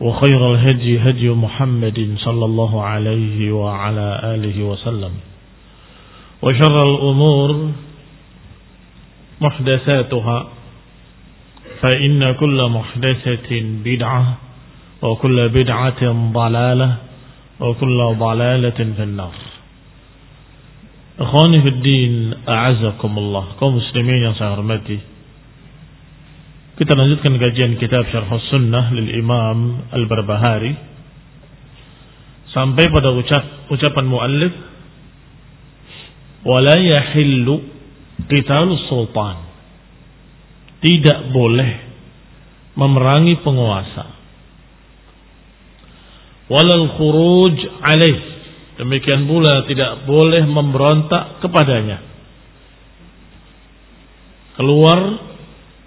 وخير الهدي هدي محمد صلى الله عليه وعلى آله وسلم وشر الأمور محدثاتها فإن كل محدثة بدعة وكل بدعة ضلالة وكل ضلالة في النار fi din, a'azakumullah. Kaum muslimin yang saya hormati. Kita lanjutkan kajian kitab Syarh Sunnah lil Imam Al-Barbahari sampai pada ucap ucapan muallif wala yahillu sultan. Tidak boleh memerangi penguasa. Walal khuruj alaih Demikian pula tidak boleh memberontak kepadanya. Keluar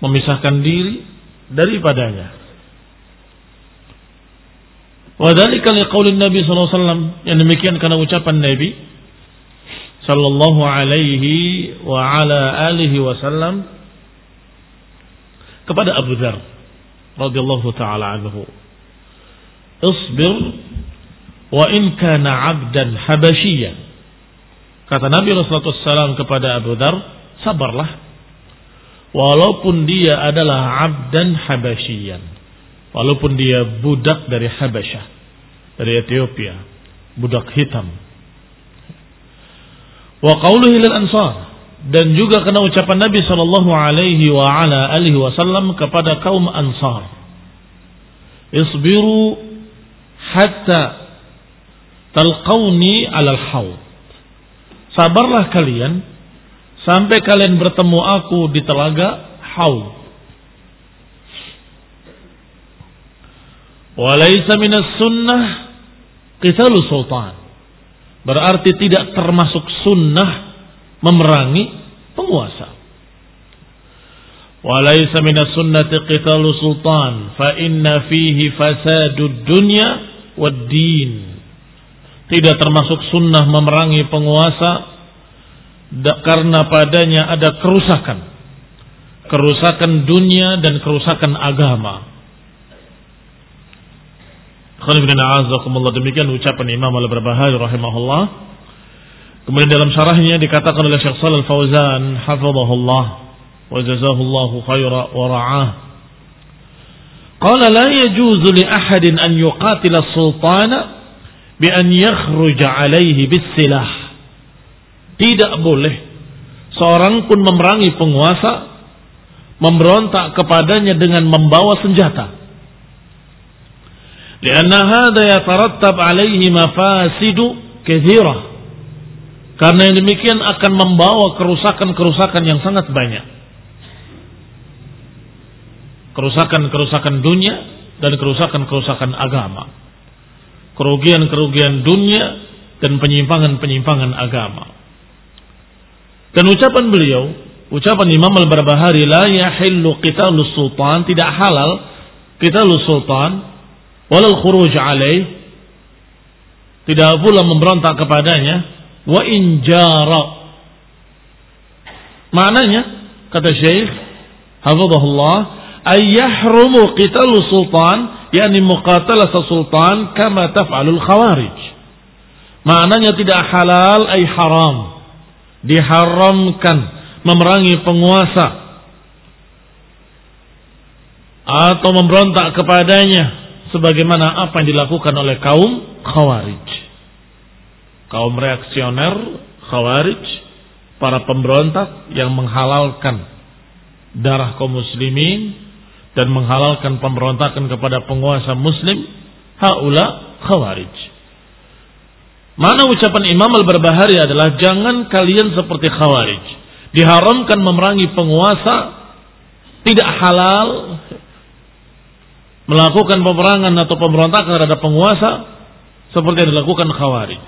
memisahkan diri daripadanya. Wadhalika liqaulin Nabi sallallahu alaihi wasallam yang demikian karena ucapan Nabi sallallahu alaihi wa ala alihi kepada Abu Dzar radhiyallahu taala anhu. Isbir wa in kana 'abdan habasyian. Kata Nabi SAW kepada Abu Dar, sabarlah. Walaupun dia adalah 'abdan habasyian. Walaupun dia budak dari Habasyah, dari Ethiopia, budak hitam. Wa qauluhi lil ansar dan juga kena ucapan Nabi sallallahu alaihi wa ala alihi wasallam kepada kaum Ansar. Isbiru hatta talqauni alal haud. Sabarlah kalian sampai kalian bertemu aku di telaga haud. Walaysa minas sunnah qitalu sultan. Berarti tidak termasuk sunnah memerangi penguasa. Walaysa minas sunnati qitalu sultan fa inna fihi fasadud dunya wad din tidak termasuk sunnah memerangi penguasa karena padanya ada kerusakan. Kerusakan dunia dan kerusakan agama. Demikian ucapan Imam Al-Barbahari rahimahullah. Kemudian dalam syarahnya dikatakan oleh Syekh Shalal Fauzan hafizahullah wa jazahullahu khaira wa ra'ah. Qala la yajuzu li ahadin an yuqatila sultana bi an yakhruja alaihi bisilah. Tidak boleh seorang pun memerangi penguasa memberontak kepadanya dengan membawa senjata. Karena hada yatarattab alaihi mafasidu. Karena yang demikian akan membawa kerusakan-kerusakan yang sangat banyak. Kerusakan-kerusakan dunia dan kerusakan-kerusakan agama. Kerugian-kerugian dunia dan penyimpangan-penyimpangan agama. Dan ucapan beliau, ucapan Imam Al-Barbahari, la yahillu qitalus sultan, tidak halal qitalus sultan, walal khuruj alaih, tidak pula memberontak kepadanya, wa injara. Maknanya, kata Syekh, hafizahullah, ayyahrumu qitalu sultan, yakni muqatalah sultan kama taf'alul khawarij. Maknanya tidak halal ay haram diharamkan memerangi penguasa atau memberontak kepadanya sebagaimana apa yang dilakukan oleh kaum khawarij. Kaum reaksioner khawarij, para pemberontak yang menghalalkan darah kaum muslimin dan menghalalkan pemberontakan kepada penguasa muslim, haula khawarij. Mana ucapan Imam Al-Barbahari adalah jangan kalian seperti Khawarij. Diharamkan memerangi penguasa, tidak halal melakukan peperangan atau pemberontakan terhadap penguasa seperti yang dilakukan Khawarij.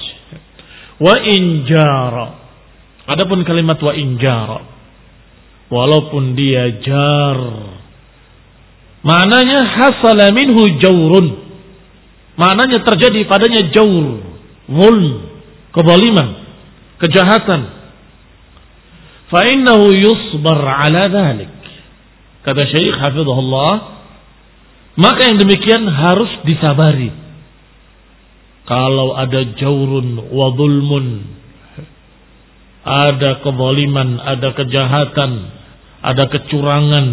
Wa injara. Adapun kalimat wa injara walaupun dia jar maknanya hasala minhu jawrun maknanya terjadi padanya jawr zulm, kezaliman, kejahatan. Fa'innahu yusbar ala dhalik. Kata Syekh Hafizahullah, maka yang demikian harus disabari. Kalau ada jaurun wa zulmun, ada kezaliman, ada kejahatan, ada kecurangan,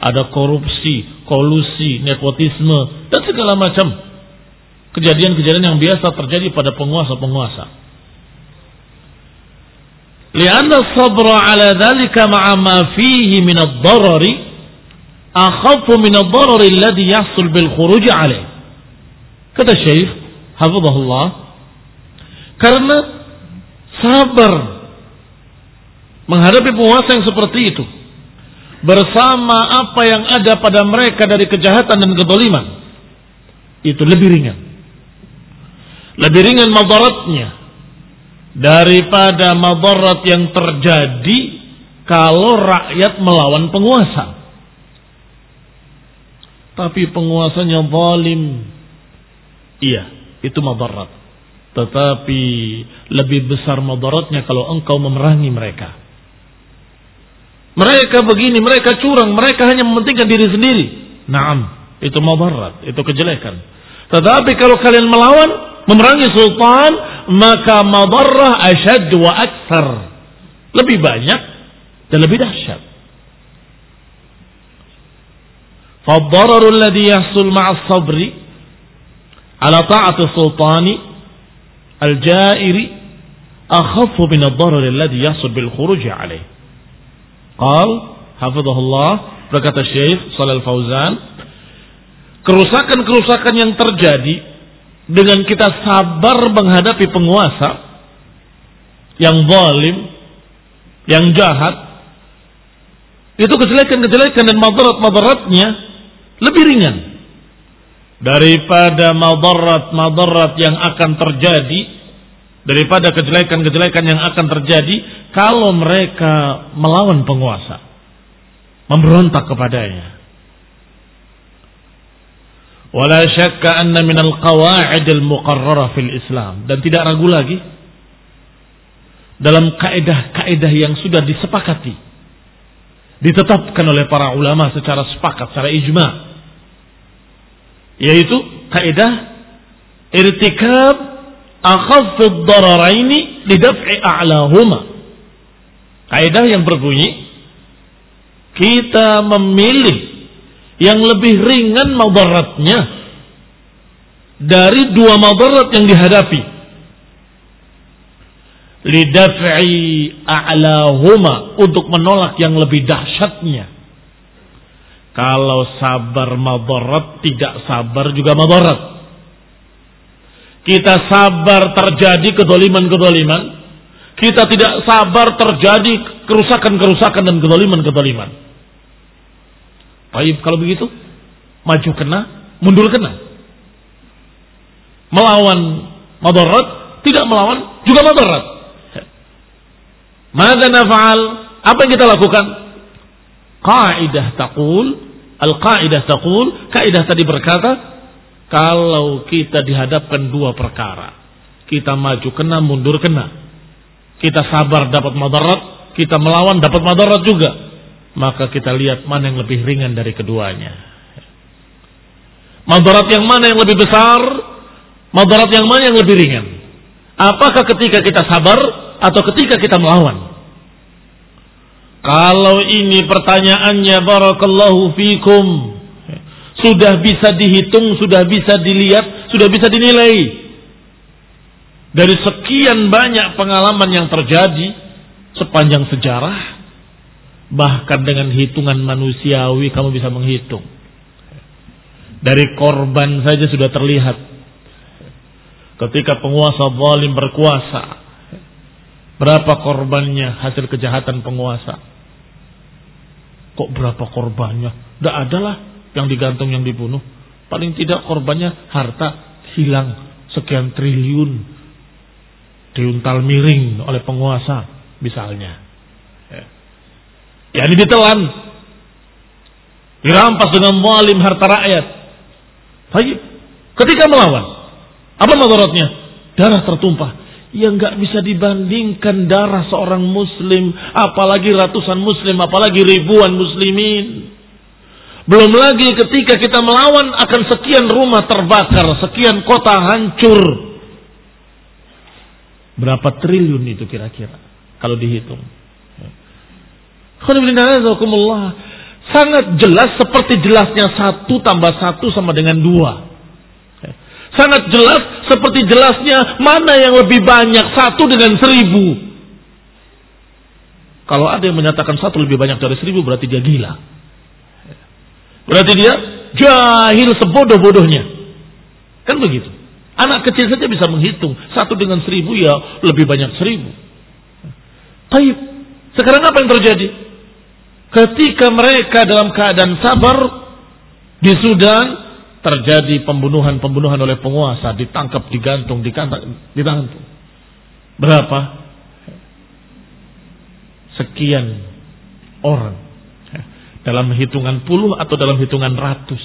ada korupsi, kolusi, nepotisme, dan segala macam kejadian-kejadian yang biasa terjadi pada penguasa-penguasa. Lianna sabra ala dhalika ma'a ma fihi min ad-darari akhafu min ad-darari alladhi yahsul bil khuruj alaih. Kata Syekh hafizahullah karena sabar menghadapi penguasa yang seperti itu bersama apa yang ada pada mereka dari kejahatan dan kedoliman itu lebih ringan lebih ringan madaratnya daripada madarat yang terjadi kalau rakyat melawan penguasa. Tapi penguasanya zalim. Iya, itu madarat. Tetapi lebih besar madaratnya kalau engkau memerangi mereka. Mereka begini, mereka curang, mereka hanya mementingkan diri sendiri. Naam, itu madarat, itu kejelekan. Tetapi kalau kalian melawan, memerangi sultan maka madarrah asyad wa aksar lebih banyak dan lebih dahsyat فالضرر الذي يحصل مع الصبر على طاعة السلطان الجائر أخف من الضرر الذي يحصل بالخروج عليه قال حفظه الله berkata Syekh Shalal Fauzan kerusakan-kerusakan yang terjadi dengan kita sabar menghadapi penguasa yang zalim, yang jahat, itu kejelekan-kejelekan dan madarat-madaratnya lebih ringan daripada madarat-madarat yang akan terjadi daripada kejelekan-kejelekan yang akan terjadi kalau mereka melawan penguasa memberontak kepadanya Wala syakka anna minal qawa'id al-muqarrarah fil Islam. Dan tidak ragu lagi. Dalam kaedah-kaedah yang sudah disepakati. Ditetapkan oleh para ulama secara sepakat, secara ijma. Yaitu kaedah irtikab akhafid dararaini lidaf'i a'lahuma. Kaedah yang berbunyi kita memilih yang lebih ringan madaratnya dari dua madarat yang dihadapi lidaf'i a'lahuma untuk menolak yang lebih dahsyatnya kalau sabar madarat tidak sabar juga madarat Kita sabar terjadi kedoliman-kedoliman. Kita tidak sabar terjadi kerusakan-kerusakan dan kedoliman-kedoliman. Baik, kalau begitu, maju kena, mundur kena. Melawan madarat, tidak melawan juga madarat. Maka nafa'al? Apa yang kita lakukan? Kaidah taqul, al-kaidah taqul, kaidah tadi berkata, kalau kita dihadapkan dua perkara, kita maju kena, mundur kena. Kita sabar dapat madarat, kita melawan dapat madarat juga. Maka kita lihat mana yang lebih ringan dari keduanya. Madarat yang mana yang lebih besar, madarat yang mana yang lebih ringan. Apakah ketika kita sabar atau ketika kita melawan? Kalau ini pertanyaannya barakallahu fikum sudah bisa dihitung, sudah bisa dilihat, sudah bisa dinilai. Dari sekian banyak pengalaman yang terjadi sepanjang sejarah, bahkan dengan hitungan manusiawi kamu bisa menghitung. Dari korban saja sudah terlihat. Ketika penguasa zalim berkuasa, berapa korbannya hasil kejahatan penguasa? Kok berapa korbannya? Tidak adalah yang digantung yang dibunuh. Paling tidak korbannya harta hilang sekian triliun diuntal miring oleh penguasa misalnya. Ya, ya ini ditelan. Dirampas dengan mualim harta rakyat. Baik. Ketika melawan. Apa madaratnya? Darah tertumpah. yang nggak bisa dibandingkan darah seorang muslim. Apalagi ratusan muslim. Apalagi ribuan muslimin. Belum lagi ketika kita melawan akan sekian rumah terbakar, sekian kota hancur. Berapa triliun itu kira-kira kalau dihitung? Sangat jelas seperti jelasnya satu tambah satu sama dengan dua. Sangat jelas seperti jelasnya mana yang lebih banyak satu dengan seribu. Kalau ada yang menyatakan satu lebih banyak dari seribu berarti dia gila. Berarti dia jahil sebodoh-bodohnya. Kan begitu. Anak kecil saja bisa menghitung. Satu dengan seribu ya lebih banyak seribu. Taib. Sekarang apa yang terjadi? Ketika mereka dalam keadaan sabar di Sudan terjadi pembunuhan-pembunuhan oleh penguasa, ditangkap, digantung, digantung. Berapa? Sekian orang dalam hitungan puluh atau dalam hitungan ratus.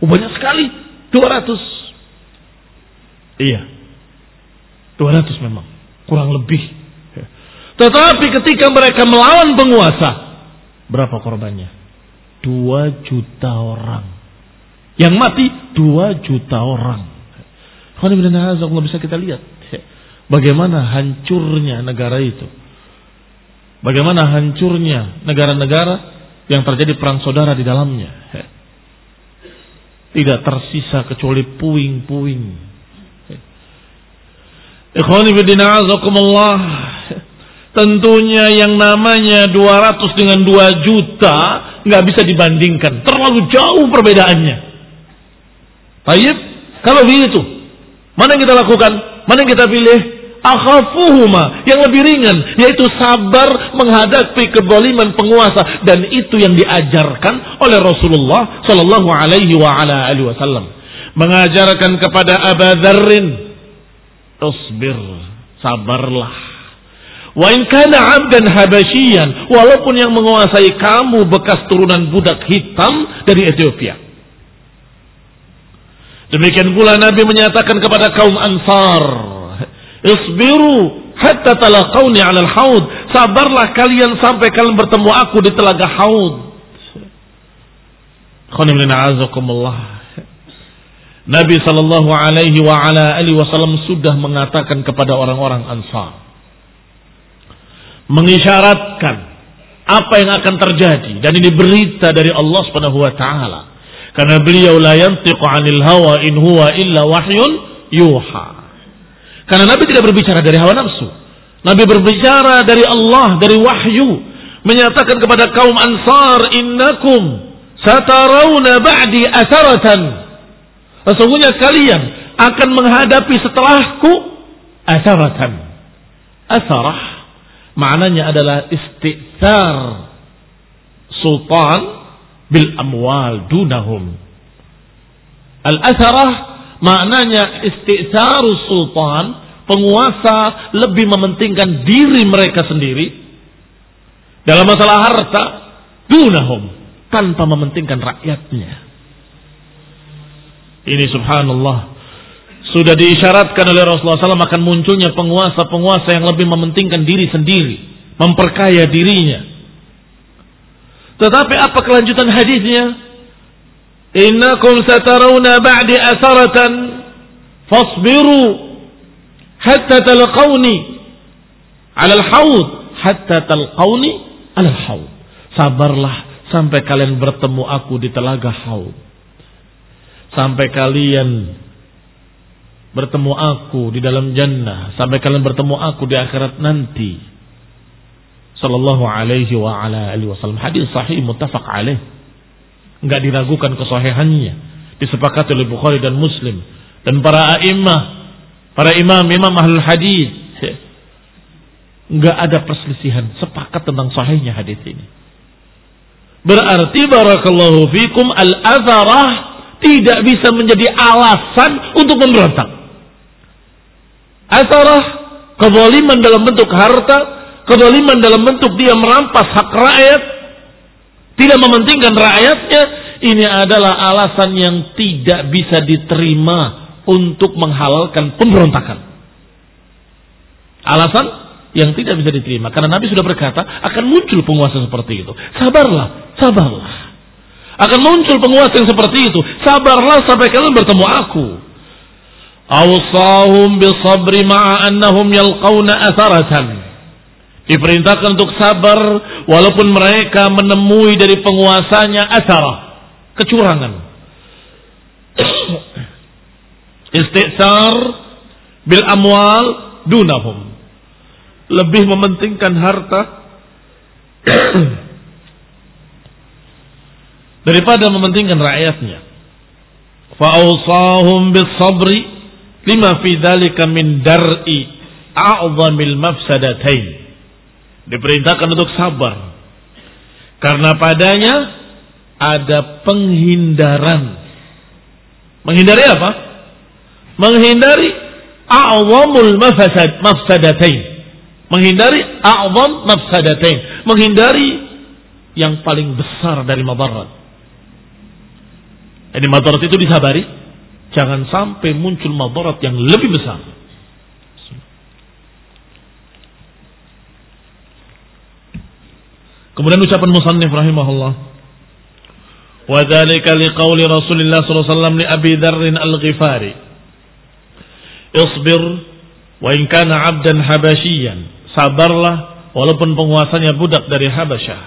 Oh, banyak sekali. Dua ratus. Iya. Dua ratus memang. Kurang lebih. Tetapi ketika mereka melawan penguasa. Berapa korbannya? Dua juta orang. Yang mati dua juta orang. Kalau bisa kita lihat. Bagaimana hancurnya negara itu. Bagaimana hancurnya negara-negara yang terjadi perang saudara di dalamnya. Tidak tersisa kecuali puing-puing. Ikhwani bidina azakumullah. Tentunya yang namanya 200 dengan 2 juta nggak bisa dibandingkan. Terlalu jauh perbedaannya. Baik, kalau begitu, mana yang kita lakukan? Mana yang kita pilih? akhafuhuma yang lebih ringan yaitu sabar menghadapi keboliman penguasa dan itu yang diajarkan oleh Rasulullah Shallallahu Alaihi Wasallam mengajarkan kepada Abu Dzarrin sabarlah wa in kana 'abdan habasyian walaupun yang menguasai kamu bekas turunan budak hitam dari Ethiopia demikian pula Nabi menyatakan kepada kaum Ansar Isbiru hatta talaqawni 'alal haud. Sabarlah kalian sampai kalian bertemu aku di telaga haud. Nabi sallallahu alaihi wa ala alihi wasallam sudah mengatakan kepada orang-orang Ansar mengisyaratkan apa yang akan terjadi dan ini berita dari Allah Subhanahu wa taala karena beliau la yantiqu 'anil hawa in huwa illa wahyun yuha karena Nabi tidak berbicara dari hawa nafsu. Nabi berbicara dari Allah, dari wahyu. Menyatakan kepada kaum ansar, Innakum satarawna ba'di asaratan. Sesungguhnya kalian akan menghadapi setelahku asaratan. Asarah maknanya adalah istiqsar sultan bil amwal dunahum. Al-asarah maknanya istiqsar sultan penguasa lebih mementingkan diri mereka sendiri dalam masalah harta dunahum tanpa mementingkan rakyatnya. Ini subhanallah sudah diisyaratkan oleh Rasulullah SAW akan munculnya penguasa-penguasa yang lebih mementingkan diri sendiri, memperkaya dirinya. Tetapi apa kelanjutan hadisnya? Innakum satarawna ba'di asaratan fasbiru hatta talqawni ala al-hawd hatta talqawni ala al-hawd. Sabarlah sampai kalian bertemu aku di telaga haud. Sampai kalian bertemu aku di dalam jannah sampai kalian bertemu aku di akhirat nanti. Sallallahu alaihi wa ala alihi wasallam. Hadis sahih muttafaq alaih. Enggak diragukan kesahihannya disepakati oleh Bukhari dan Muslim. Dan para a'immah para imam imam ahlul hadis enggak ada perselisihan sepakat tentang sahihnya hadis ini. Berarti barakallahu fikum al-azarah tidak bisa menjadi alasan untuk memberontak Asarah kezaliman dalam bentuk harta, kezaliman dalam bentuk dia merampas hak rakyat, tidak mementingkan rakyatnya, ini adalah alasan yang tidak bisa diterima untuk menghalalkan pemberontakan. Alasan yang tidak bisa diterima karena Nabi sudah berkata akan muncul penguasa seperti itu. Sabarlah, sabarlah. Akan muncul penguasa yang seperti itu. Sabarlah sampai kalian bertemu aku. Awsahum bisabri ma'a annahum yalqawna atharatan. Diperintahkan untuk sabar walaupun mereka menemui dari penguasanya asarah. Kecurangan. Istiqsar bil amwal dunahum. Lebih mementingkan harta daripada mementingkan rakyatnya. Fa'awsahum bis sabri lima fi dzalika min dar'i a'zamil mafsadatain diperintahkan untuk sabar. Karena padanya ada penghindaran. Menghindari apa? Menghindari a'zamul mafsad mafsadatain menghindari a'zam mafsadatain menghindari yang paling besar dari madarat. Jadi madarat itu disabari Jangan sampai muncul madarat yang lebih besar. Kemudian ucapan musannif rahimahullah. Wa dzalika liqauli Rasulillah sallallahu alaihi wasallam li Abi Dzar al-Ghifari. Isbir wa in kana 'abdan habasyian. Sabarlah walaupun penguasanya budak dari Habasyah.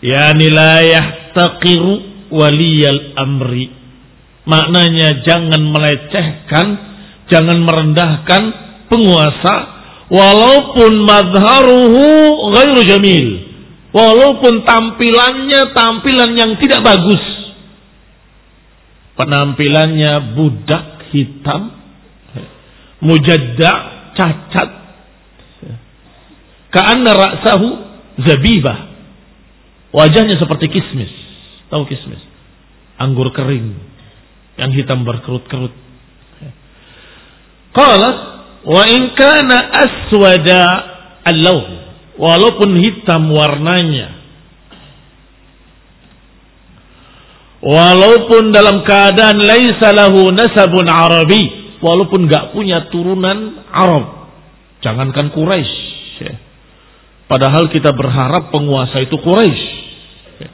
Yani la yahtaqiru waliyal amri Maknanya jangan melecehkan, jangan merendahkan penguasa walaupun madharuhu ghairu jamil. Walaupun tampilannya tampilan yang tidak bagus. Penampilannya budak hitam, mujadda, cacat. Ka'anna ra'sahu zabibah. Wajahnya seperti kismis. Tahu kismis? Anggur kering yang hitam berkerut-kerut. Qala wa in kana aswada al walaupun hitam warnanya. Walaupun dalam keadaan laisa lahu nasabun arabi. Walaupun enggak punya turunan Arab. Jangankan Quraisy. Padahal kita berharap penguasa itu Quraisy. Ya.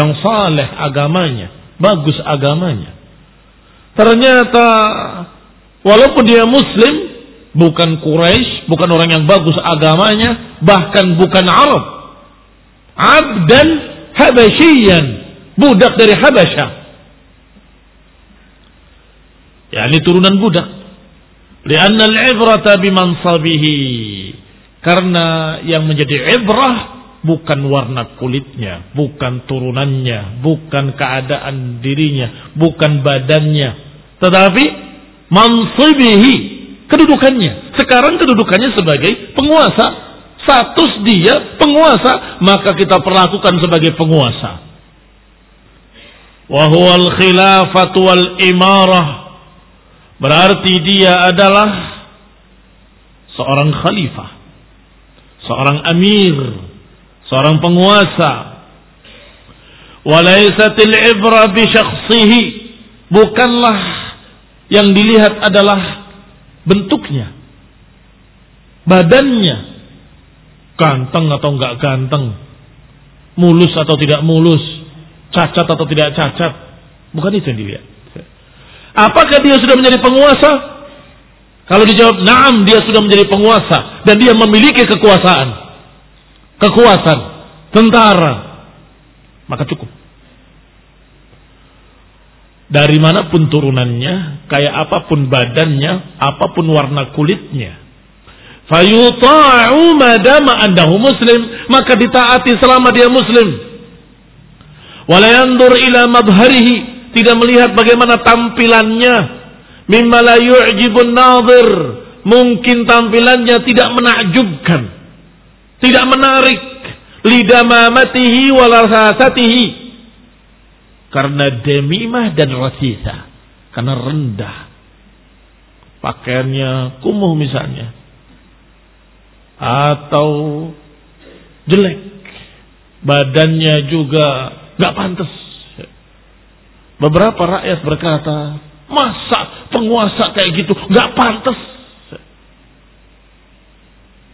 yang saleh agamanya. Bagus agamanya Ternyata walaupun dia muslim, bukan Quraisy, bukan orang yang bagus agamanya, bahkan bukan Arab. Abdan Habasyian, budak dari Habasyah. Ya, ini turunan budak. Lianna al-ibrata bimansabihi. Karena yang menjadi ibrah bukan warna kulitnya, bukan turunannya, bukan keadaan dirinya, bukan badannya, Tetapi mansibihi kedudukannya. Sekarang kedudukannya sebagai penguasa. Status dia penguasa, maka kita perlakukan sebagai penguasa. Wahual khilafatu wal imarah. Berarti dia adalah seorang khalifah, seorang amir, seorang penguasa. Walaisatil ibra bi syakhsihi. Bukanlah yang dilihat adalah bentuknya, badannya, ganteng atau enggak ganteng, mulus atau tidak mulus, cacat atau tidak cacat. Bukan itu yang dilihat. Apakah dia sudah menjadi penguasa? Kalau dijawab, naam dia sudah menjadi penguasa dan dia memiliki kekuasaan, kekuasaan, tentara, maka cukup. Dari mana pun turunannya, kayak apa pun badannya, apa pun warna kulitnya. Fayuta'u madama andahu muslim. Maka ditaati selama dia muslim. Walayandur ila madharihi. Tidak melihat bagaimana tampilannya. Mimma la yu'jibun nazir. Mungkin tampilannya tidak menakjubkan. Tidak menarik. Lidamamatihi walasasatihi karena demimah dan rasisa. Karena rendah. Pakaiannya kumuh misalnya. Atau jelek. Badannya juga gak pantas. Beberapa rakyat berkata, masa penguasa kayak gitu gak pantas.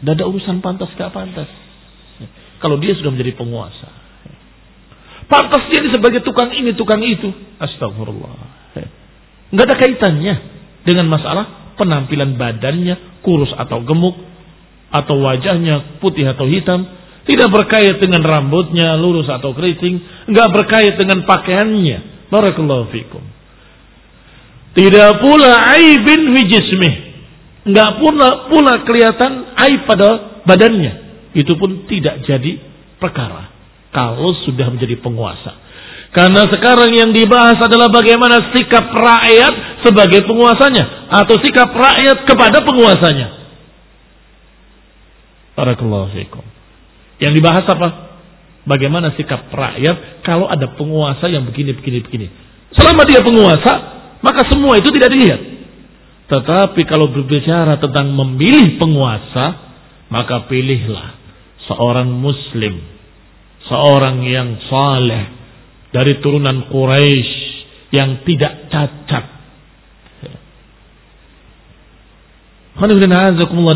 Tidak urusan pantas gak pantas. Kalau dia sudah menjadi penguasa. Pantas dia sebagai tukang ini, tukang itu. Astagfirullah. Enggak ada kaitannya dengan masalah penampilan badannya, kurus atau gemuk, atau wajahnya putih atau hitam. Tidak berkait dengan rambutnya, lurus atau keriting. Enggak berkait dengan pakaiannya. Barakallahu fikum. Tidak pula aibin fi jismih. Enggak pula, pula kelihatan aib pada badannya. Itu pun tidak jadi perkara kalau sudah menjadi penguasa. Karena sekarang yang dibahas adalah bagaimana sikap rakyat sebagai penguasanya atau sikap rakyat kepada penguasanya. Barakallahu fiikum. Yang dibahas apa? Bagaimana sikap rakyat kalau ada penguasa yang begini begini begini. Selama dia penguasa, maka semua itu tidak dilihat. Tetapi kalau berbicara tentang memilih penguasa, maka pilihlah seorang muslim seorang yang saleh dari turunan Quraisy yang tidak cacat.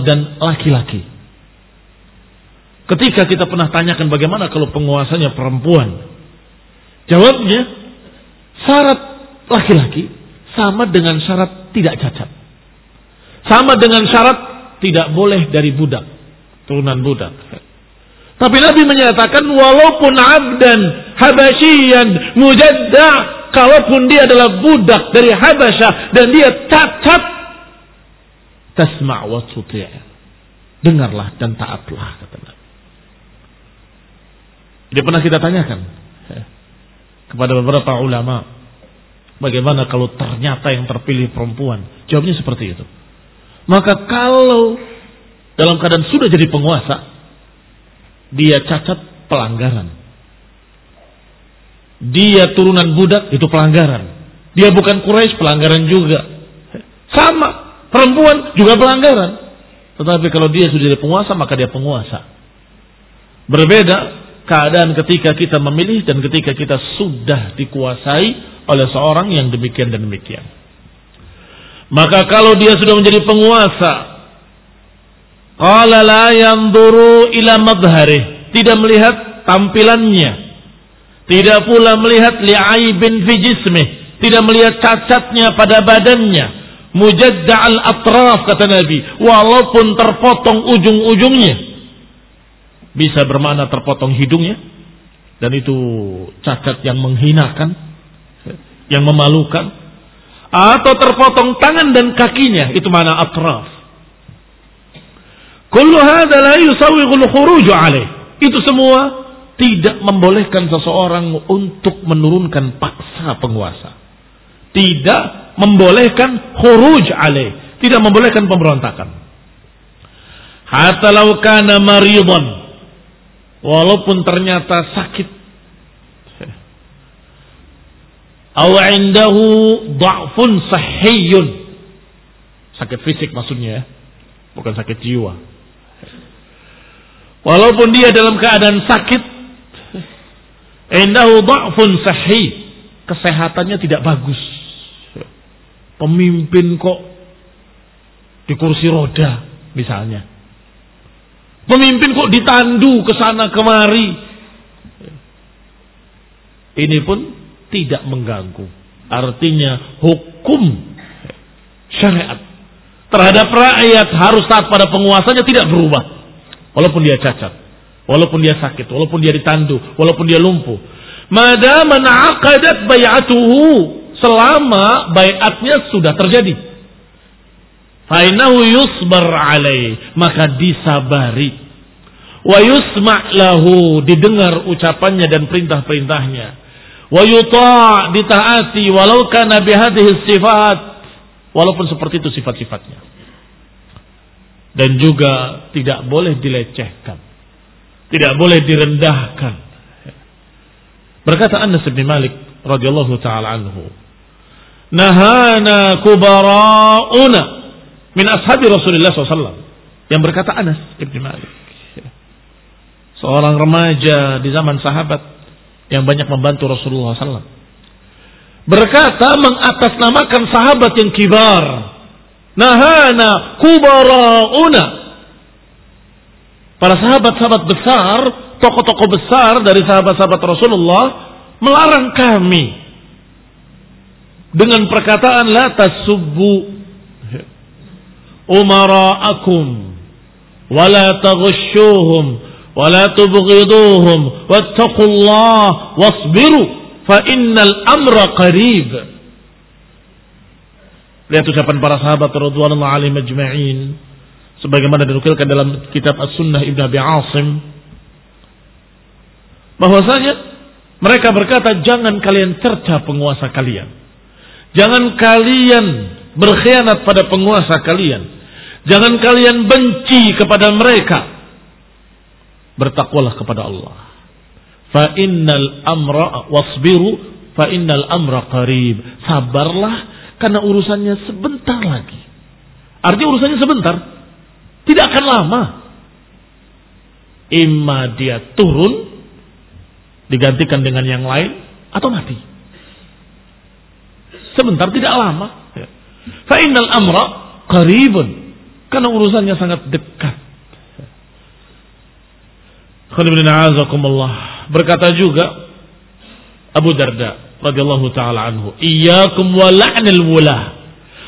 dan laki-laki. Ketika kita pernah tanyakan bagaimana kalau penguasanya perempuan. Jawabnya, syarat laki-laki sama dengan syarat tidak cacat. Sama dengan syarat tidak boleh dari budak, turunan budak. Tapi Nabi menyatakan walaupun abdan habasyian mujadda kalaupun dia adalah budak dari Habasyah dan dia cacat tasma' wa tuti' dengarlah dan taatlah kata Nabi. Dia pernah kita tanyakan ya, kepada beberapa ulama bagaimana kalau ternyata yang terpilih perempuan? Jawabnya seperti itu. Maka kalau dalam keadaan sudah jadi penguasa, dia cacat pelanggaran. Dia turunan budak itu pelanggaran. Dia bukan Quraisy pelanggaran juga. Sama, perempuan juga pelanggaran. Tetapi kalau dia sudah jadi penguasa maka dia penguasa. Berbeda keadaan ketika kita memilih dan ketika kita sudah dikuasai oleh seorang yang demikian dan demikian. Maka kalau dia sudah menjadi penguasa, Qala la yanzuru ila madharih. Tidak melihat tampilannya. Tidak pula melihat li'aibin fi jismih. Tidak melihat cacatnya pada badannya. Mujadda'al atraf kata Nabi. Walaupun terpotong ujung-ujungnya. Bisa bermakna terpotong hidungnya. Dan itu cacat yang menghinakan. Yang memalukan. Atau terpotong tangan dan kakinya. Itu mana atraf Kullu hadza la yusawwighul. Itu semua tidak membolehkan seseorang untuk menurunkan paksa penguasa. Tidak membolehkan khuruj alaih, tidak membolehkan pemberontakan. Hatta law kana walaupun ternyata sakit aw indahu dha'fun sakit fisik maksudnya ya bukan sakit jiwa walaupun dia dalam keadaan sakit indahu dha'fun sahih. Kesehatannya tidak bagus. Pemimpin kok di kursi roda misalnya. Pemimpin kok ditandu ke sana kemari. Ini pun tidak mengganggu. Artinya hukum syariat terhadap rakyat harus taat pada penguasanya tidak berubah walaupun dia cacat walaupun dia sakit walaupun dia ditandu walaupun dia lumpuh madama na'aqadat bay'atuhu selama bayatnya sudah terjadi. Fainahu yusbar alaih. Maka disabari. Wa yusma' lahu. Didengar ucapannya dan perintah-perintahnya. Wa yuta' ditaati. Walau kana bihadihi sifat. Walaupun seperti itu sifat-sifatnya. Dan juga tidak boleh dilecehkan. Tidak boleh direndahkan. Berkata Anas bin Malik radhiyallahu taala anhu, nahana kubara'una min ashabi Rasulullah SAW yang berkata Anas Ibn Malik seorang remaja di zaman sahabat yang banyak membantu Rasulullah SAW berkata mengatasnamakan sahabat yang kibar nahana kubara'una. Para sahabat-sahabat besar tokoh-tokoh besar dari sahabat-sahabat Rasulullah melarang kami dengan perkataan la tasubbu umara'akum wa la taghshuhum la tubghiduhum wattaqullah wasbiru fa innal amra qarib Lihat ucapan para sahabat radhiyallahu alaihim ajma'in sebagaimana dinukilkan dalam kitab As-Sunnah Ibnu Abi Asim bahwasanya mereka berkata jangan kalian cerca penguasa kalian Jangan kalian berkhianat pada penguasa kalian. Jangan kalian benci kepada mereka. Bertakwalah kepada Allah. Fa innal amra wasbiru fa innal amra qarib. Sabarlah karena urusannya sebentar lagi. Artinya urusannya sebentar. Tidak akan lama. Imma dia turun digantikan dengan yang lain atau mati. Sebentar tidak lama. Fa innal amra qaribun. Karena urusannya sangat dekat. Berkata juga Abu Darda radhiyallahu taala anhu, "Iyyakum wa la'nal wulah."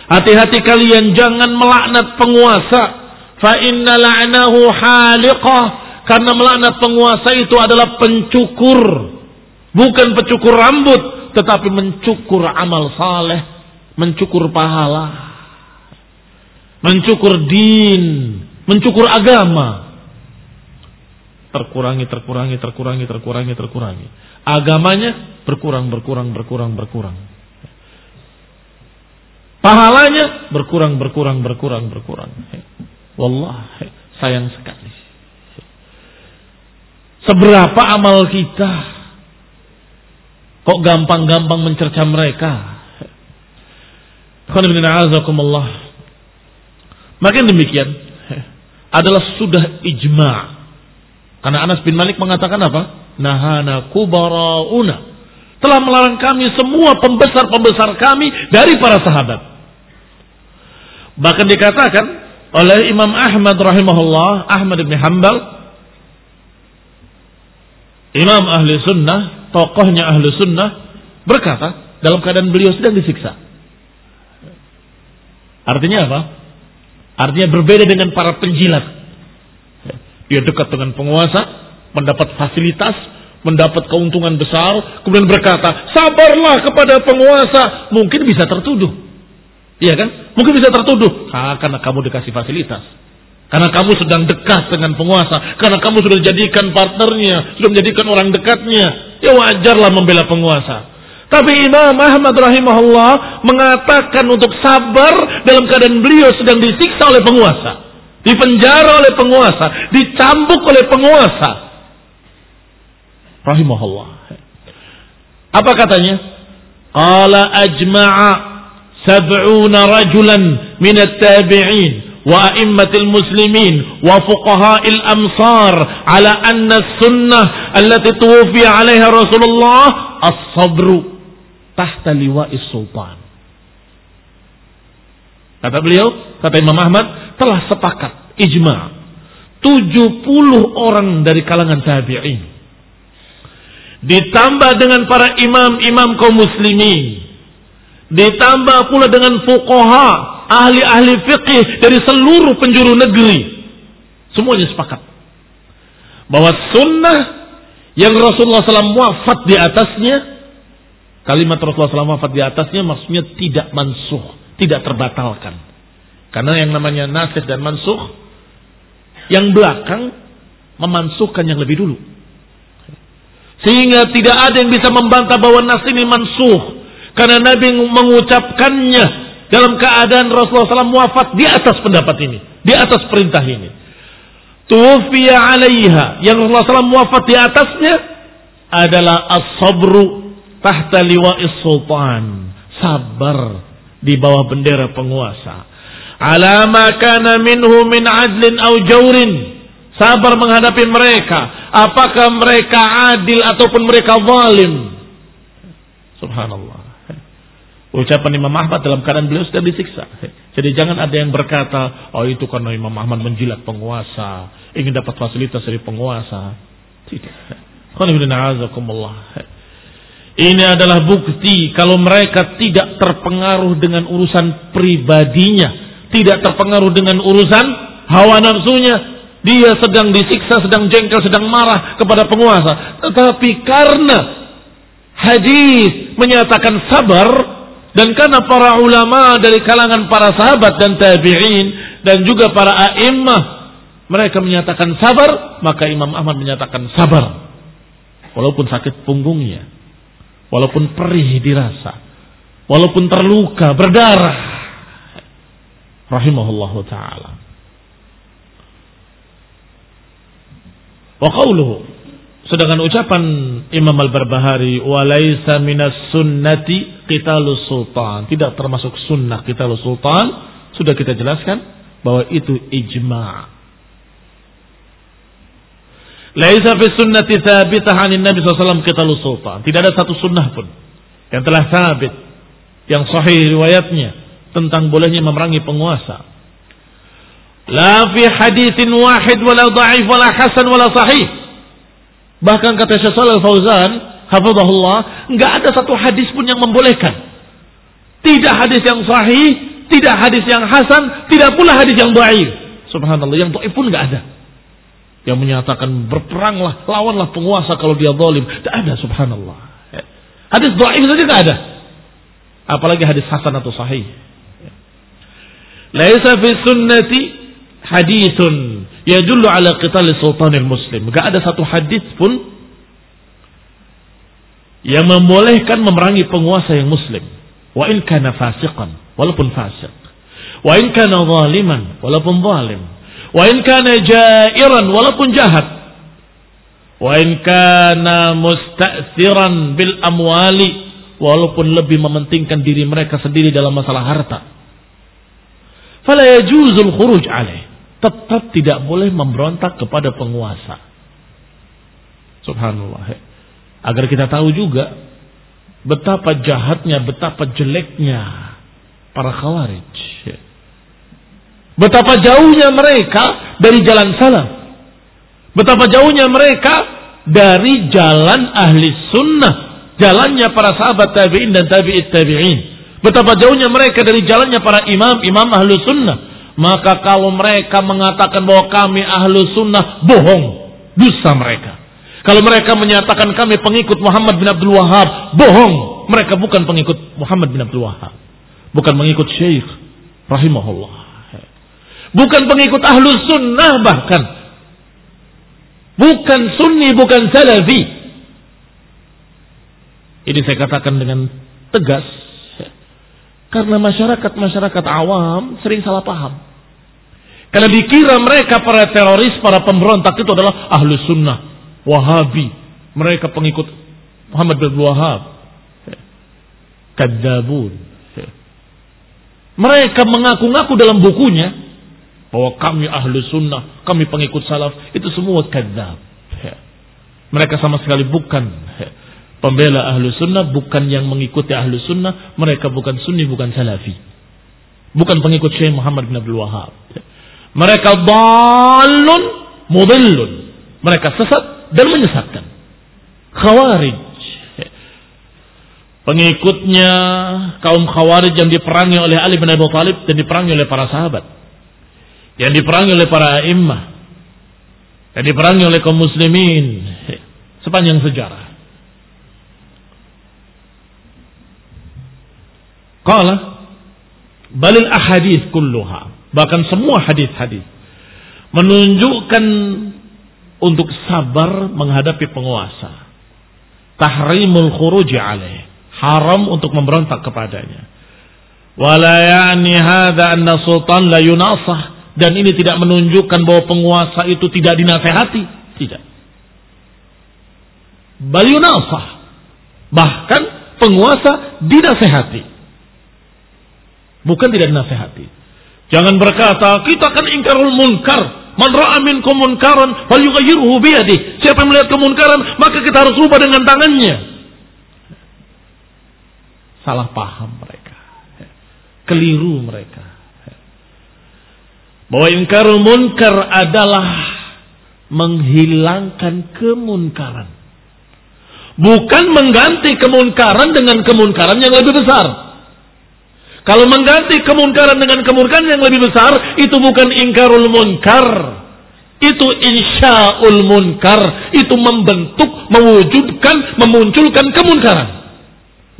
Hati-hati kalian jangan melaknat penguasa. Fa inna la'nahu haliqah. Karena melaknat penguasa itu adalah pencukur. Bukan pencukur rambut tetapi mencukur amal saleh, mencukur pahala, mencukur din, mencukur agama. Terkurangi, terkurangi, terkurangi, terkurangi, terkurangi. Agamanya berkurang, berkurang, berkurang, berkurang. Pahalanya berkurang, berkurang, berkurang, berkurang. Wallah, sayang sekali. Seberapa amal kita Kok gampang-gampang mencerca mereka? Makin demikian adalah sudah ijma. Karena Anas bin Malik mengatakan apa? Nahana kubarauna. Telah melarang kami semua pembesar-pembesar kami dari para sahabat. Bahkan dikatakan oleh Imam Ahmad rahimahullah, Ahmad bin Hanbal, Imam ahli sunnah tokohnya ahlu sunnah berkata dalam keadaan beliau sedang disiksa. Artinya apa? Artinya berbeda dengan para penjilat. Dia dekat dengan penguasa, mendapat fasilitas, mendapat keuntungan besar, kemudian berkata, sabarlah kepada penguasa, mungkin bisa tertuduh. Iya kan? Mungkin bisa tertuduh, ah, karena kamu dikasih fasilitas. Karena kamu sedang dekat dengan penguasa. Karena kamu sudah jadikan partnernya. Sudah menjadikan orang dekatnya. Ya wajarlah membela penguasa. Tapi Imam Ahmad rahimahullah mengatakan untuk sabar dalam keadaan beliau sedang disiksa oleh penguasa dipenjara oleh penguasa, dicambuk oleh penguasa. Rahimahullah. Apa katanya? Qala ajma'a sab'una rajulan min at-tabi'in wa a'immatil muslimin wa fuqaha'il amsar ala anna sunnah allati tuwfi 'alaiha Rasulullah as-sabru tahta liwa'is sultan. Kata beliau, kata Imam Ahmad, telah sepakat ijma 70 orang dari kalangan tabi'in. Ditambah dengan para imam-imam kaum muslimin. Ditambah pula dengan fuqaha ahli-ahli fikih dari seluruh penjuru negeri. Semuanya sepakat. Bahwa sunnah yang Rasulullah SAW wafat di atasnya, kalimat Rasulullah SAW wafat di atasnya maksudnya tidak mansuh, tidak terbatalkan. Karena yang namanya nasih dan mansuh, yang belakang memansuhkan yang lebih dulu. Sehingga tidak ada yang bisa membantah bahwa nas ini mansuh. Karena Nabi mengucapkannya dalam keadaan Rasulullah SAW wafat di atas pendapat ini, di atas perintah ini. Tufiya alaiha yang Rasulullah SAW wafat di atasnya adalah as-sabru tahta liwa'is sultan. Sabar di bawah bendera penguasa. Alama kana minhu min adlin au jaurin. Sabar menghadapi mereka. Apakah mereka adil ataupun mereka zalim. Subhanallah. Ucapan Imam Ahmad dalam keadaan beliau sudah disiksa. Jadi jangan ada yang berkata, oh itu karena Imam Ahmad menjilat penguasa, ingin dapat fasilitas dari penguasa. Tidak. Ini adalah bukti kalau mereka tidak terpengaruh dengan urusan pribadinya, tidak terpengaruh dengan urusan hawa nafsunya. Dia sedang disiksa, sedang jengkel, sedang marah kepada penguasa. Tetapi karena hadis menyatakan sabar, dan karena para ulama dari kalangan para sahabat dan tabi'in dan juga para a'immah mereka menyatakan sabar, maka Imam Ahmad menyatakan sabar. Walaupun sakit punggungnya, walaupun perih dirasa, walaupun terluka, berdarah. Rahimahullah taala. Wa Sedangkan ucapan Imam Al-Barbahari walaisa minas sunnati qitalus sultan, tidak termasuk sunnah qitalus sultan, sudah kita jelaskan bahwa itu ijma'. Laisa fi sunnati thabitah 'anil Nabi sallallahu qitalus sultan. Tidak ada satu sunnah pun yang telah sabit yang sahih riwayatnya tentang bolehnya memerangi penguasa. La fi haditsin wahid wala dha'if wala hasan wala sahih Bahkan kata Syekh Shalal Fauzan, hafizahullah, enggak ada satu hadis pun yang membolehkan. Tidak hadis yang sahih, tidak hadis yang hasan, tidak pula hadis yang dhaif. Subhanallah, yang dhaif pun enggak ada. Yang menyatakan berperanglah, lawanlah penguasa kalau dia zalim. Tidak ada, subhanallah. Hadis dhaif saja enggak ada. Apalagi hadis hasan atau sahih. Laisa fi sunnati hadithun yadullu ala qital sultanil muslim. Gak ada satu hadis pun yang membolehkan memerangi penguasa yang muslim. Wa in kana fasiqan, walaupun fasik. Wa in kana zaliman, walaupun zalim. Wa in kana jairan, walaupun jahat. Wa in kana musta'siran bil amwali, walaupun lebih mementingkan diri mereka sendiri dalam masalah harta. Fala yajuzul khuruj alaih tetap tidak boleh memberontak kepada penguasa. Subhanallah. Agar kita tahu juga betapa jahatnya, betapa jeleknya para khawarij. Betapa jauhnya mereka dari jalan salam. Betapa jauhnya mereka dari jalan ahli sunnah. Jalannya para sahabat tabi'in dan tabi'it tabi'in. Betapa jauhnya mereka dari jalannya para imam, imam ahli sunnah maka kalau mereka mengatakan bahwa kami ahlu sunnah, bohong. Dusta mereka. Kalau mereka menyatakan kami pengikut Muhammad bin Abdul Wahab, bohong. Mereka bukan pengikut Muhammad bin Abdul Wahab. Bukan pengikut Syekh. Rahimahullah. Bukan pengikut ahlu sunnah bahkan. Bukan sunni, bukan salafi. Ini saya katakan dengan tegas karena masyarakat-masyarakat awam sering salah paham. Karena dikira mereka para teroris, para pemberontak itu adalah ahlu sunnah, wahabi. Mereka pengikut Muhammad bin Wahab. Kadzabun. Mereka mengaku-ngaku dalam bukunya bahwa kami ahlu sunnah, kami pengikut salaf. Itu semua kadzab. Mereka sama sekali bukan Pembela ahlu sunnah bukan yang mengikuti ahlu sunnah. Mereka bukan sunni, bukan salafi. Bukan pengikut Syekh Muhammad bin Abdul Wahab. Mereka balun, mudillun. Mereka sesat dan menyesatkan. Khawarij. Pengikutnya kaum khawarij yang diperangi oleh Ali bin Abi Thalib dan diperangi oleh para sahabat. Yang diperangi oleh para imam. Yang diperangi oleh kaum muslimin. Sepanjang sejarah. Qala balil ahadith kulluha. Bahkan semua hadis-hadis menunjukkan untuk sabar menghadapi penguasa. Tahrimul khuruj alaih. Haram untuk memberontak kepadanya. Wala yani hadha anna sultan la yunasah. Dan ini tidak menunjukkan bahwa penguasa itu tidak dinasehati. Tidak. Bal yunasah. Bahkan penguasa dinasehati. Bukan tidak dinasehati. Jangan berkata, kita akan ingkarul munkar. Man ra'a minkum munkaran fal yughayyirhu biyadihi. Siapa yang melihat kemunkaran, maka kita harus ubah dengan tangannya. Salah paham mereka. Keliru mereka. Bahwa ingkarul munkar adalah menghilangkan kemunkaran. Bukan mengganti kemunkaran dengan kemunkaran yang lebih besar. Kalau mengganti kemunkaran dengan kemunkaran yang lebih besar, itu bukan ingkarul munkar. Itu insya'ul munkar. Itu membentuk, mewujudkan, memunculkan kemunkaran.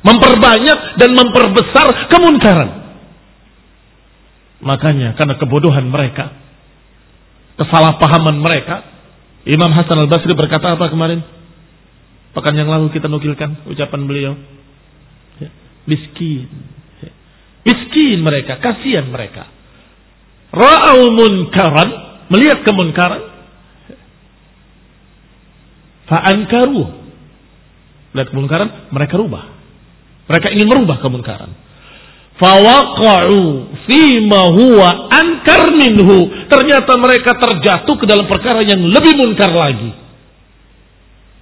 Memperbanyak dan memperbesar kemunkaran. Makanya karena kebodohan mereka, kesalahpahaman mereka, Imam Hasan al-Basri berkata apa kemarin? Pekan yang lalu kita nukilkan ucapan beliau. Ya, miskin Miskin mereka, kasihan mereka. Ra'au munkaran, melihat kemunkaran. Fa'ankaru. Lihat kemunkaran, mereka rubah. Mereka ingin merubah kemunkaran. Fawaqa'u fima huwa ankar minhu. Ternyata mereka terjatuh ke dalam perkara yang lebih munkar lagi.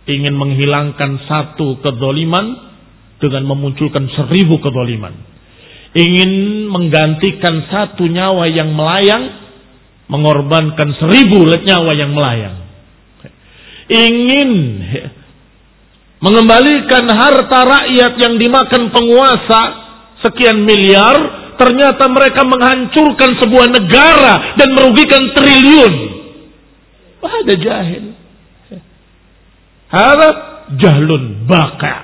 Ingin menghilangkan satu kedoliman dengan memunculkan seribu kedoliman ingin menggantikan satu nyawa yang melayang, mengorbankan seribu nyawa yang melayang. Ingin mengembalikan harta rakyat yang dimakan penguasa sekian miliar, ternyata mereka menghancurkan sebuah negara dan merugikan triliun. Ada jahil. Ada jahlun baka.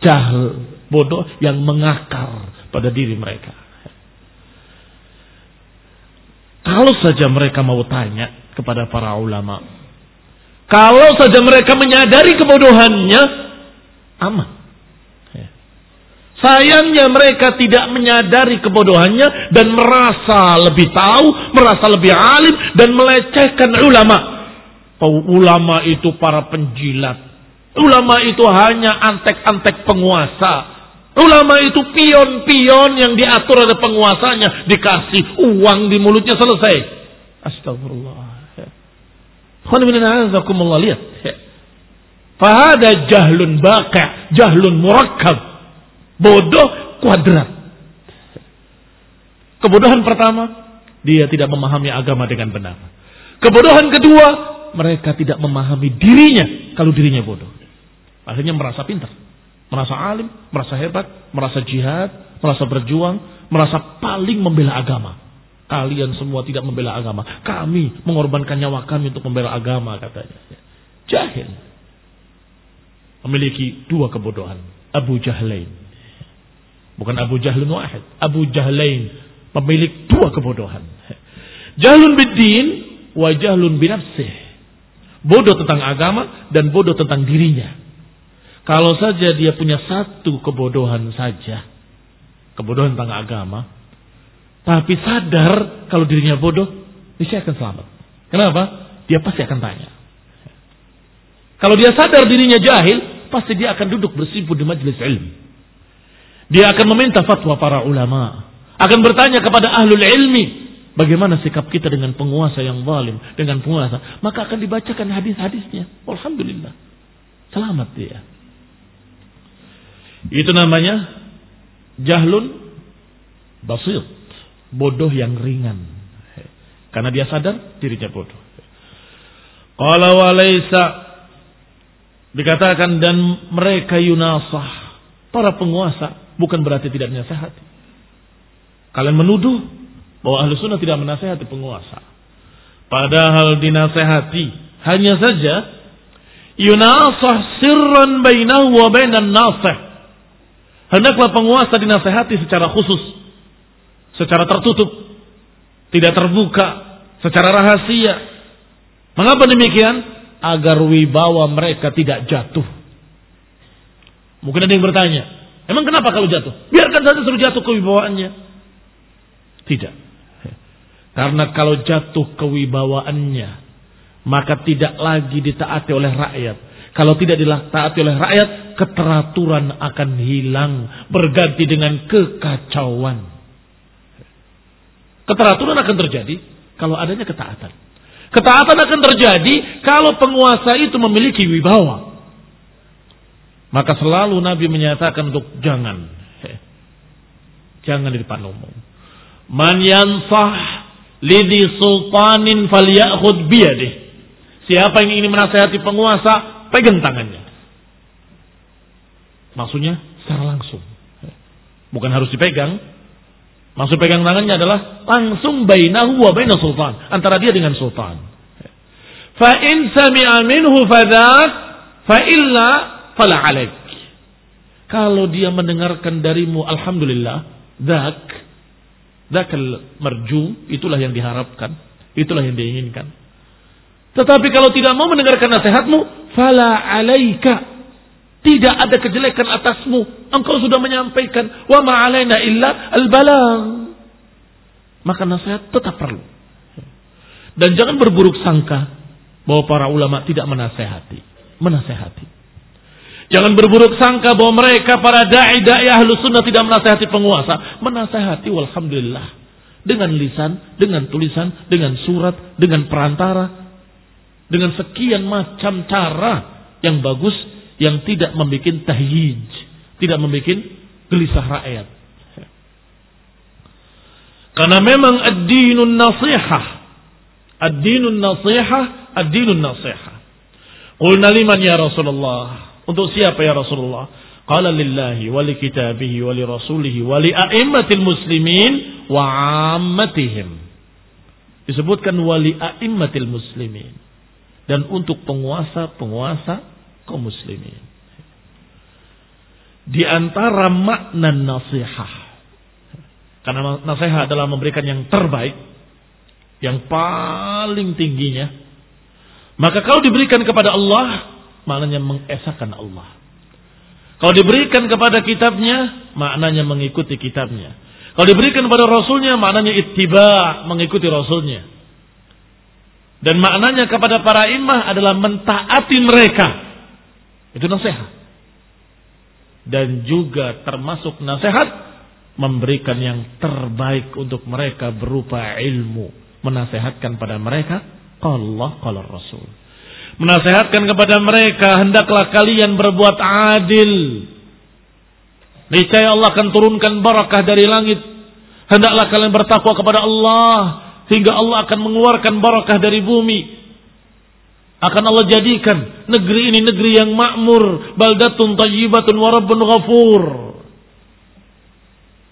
Jahil bodoh yang mengakar pada diri mereka. Kalau saja mereka mau tanya kepada para ulama, kalau saja mereka menyadari kebodohannya, aman. Ya. Sayangnya mereka tidak menyadari kebodohannya dan merasa lebih tahu, merasa lebih alim dan melecehkan ulama. Ulama itu para penjilat. Ulama itu hanya antek-antek penguasa. Ulama itu pion-pion yang diatur oleh penguasanya. Dikasih uang di mulutnya selesai. Astagfirullah. Lihat. Fahada jahlun baka. Jahlun murakkab. Bodoh kuadrat. Kebodohan pertama. Dia tidak memahami agama dengan benar. Kebodohan kedua. Mereka tidak memahami dirinya. Kalau dirinya bodoh. Akhirnya merasa pintar merasa alim, merasa hebat, merasa jihad, merasa berjuang, merasa paling membela agama. Kalian semua tidak membela agama. Kami mengorbankan nyawa kami untuk membela agama katanya. Jahil. Memiliki dua kebodohan. Abu Jahlain. Bukan Abu Jahlun wahid. Abu Jahlain. Memiliki dua kebodohan. Jahlun bidin wa jahlun binafsih. Bodoh tentang agama dan bodoh tentang dirinya. Kalau saja dia punya satu kebodohan saja, kebodohan tentang agama, tapi sadar kalau dirinya bodoh, dia akan selamat. Kenapa? Dia pasti akan tanya. Kalau dia sadar dirinya jahil, pasti dia akan duduk bersimpu di majelis ilmu. Dia akan meminta fatwa para ulama. Akan bertanya kepada ahlul ilmi. Bagaimana sikap kita dengan penguasa yang zalim. Dengan penguasa. Maka akan dibacakan hadis-hadisnya. Alhamdulillah. Selamat dia. Itu namanya jahlun basit. Bodoh yang ringan. Karena dia sadar dirinya bodoh. Qala walaysa dikatakan dan mereka yunasah para penguasa bukan berarti tidak dinasehati. Kalian menuduh bahwa ahlu sunnah tidak menasehati penguasa. Padahal dinasehati hanya saja yunasah sirran bainahu wa bainan nasih Hendaklah penguasa dinasehati secara khusus, secara tertutup, tidak terbuka, secara rahasia. Mengapa demikian? Agar wibawa mereka tidak jatuh. Mungkin ada yang bertanya, emang kenapa kalau jatuh? Biarkan saja suruh jatuh kewibawaannya. Tidak. Karena kalau jatuh kewibawaannya, maka tidak lagi ditaati oleh rakyat. Kalau tidak ditaati oleh rakyat, keteraturan akan hilang berganti dengan kekacauan. Keteraturan akan terjadi kalau adanya ketaatan. Ketaatan akan terjadi kalau penguasa itu memiliki wibawa. Maka selalu Nabi menyatakan untuk jangan. Jangan di depan umum. Man yansah lidi sultanin falyakhud biyadih. Siapa yang ingin menasihati penguasa, pegang tangannya. Maksudnya secara langsung. Bukan harus dipegang. Maksud pegang tangannya adalah langsung bainahu wa baina sultan. Antara dia dengan sultan. Fa in sami'a minhu fadak fa illa. Kalau dia mendengarkan darimu alhamdulillah, dak dakal marju, itulah yang diharapkan, itulah yang diinginkan. Tetapi kalau tidak mau mendengarkan nasihatmu, fala alaika tidak ada kejelekan atasmu. Engkau sudah menyampaikan. Wa ma'alaina illa al-balang. Maka nasihat tetap perlu. Dan jangan berburuk sangka bahwa para ulama tidak menasehati. Menasehati. Jangan berburuk sangka bahwa mereka para da'i-da'i ahlu sunnah tidak menasehati penguasa. Menasehati walhamdulillah. Dengan lisan, dengan tulisan, dengan surat, dengan perantara. Dengan sekian macam cara yang bagus yang tidak membuat tahyij, tidak membuat gelisah rakyat. Karena memang ad-dinun nasihah. Ad-dinun nasihah, ad-dinun nasihah. Qulna liman ya Rasulullah? Untuk siapa ya Rasulullah? Qala lillahi wa li kitabihi wa li rasulihi wa li a'immatil muslimin wa ammatihim. Disebutkan wali a'immatil muslimin. Dan untuk penguasa-penguasa kaum muslimin. Di antara makna nasihat. Karena nasihat adalah memberikan yang terbaik. Yang paling tingginya. Maka kalau diberikan kepada Allah, maknanya mengesahkan Allah. Kalau diberikan kepada kitabnya, maknanya mengikuti kitabnya. Kalau diberikan kepada rasulnya, maknanya ittiba, mengikuti rasulnya. Dan maknanya kepada para imah adalah mentaati mereka itu nasihat. Dan juga termasuk nasihat memberikan yang terbaik untuk mereka berupa ilmu. Menasehatkan pada mereka Allah kalau Rasul. Menasehatkan kepada mereka hendaklah kalian berbuat adil. Niscaya Allah akan turunkan barakah dari langit. Hendaklah kalian bertakwa kepada Allah hingga Allah akan mengeluarkan barakah dari bumi akan Allah jadikan negeri ini negeri yang makmur, baldatun tayyibatun warabun ghafur.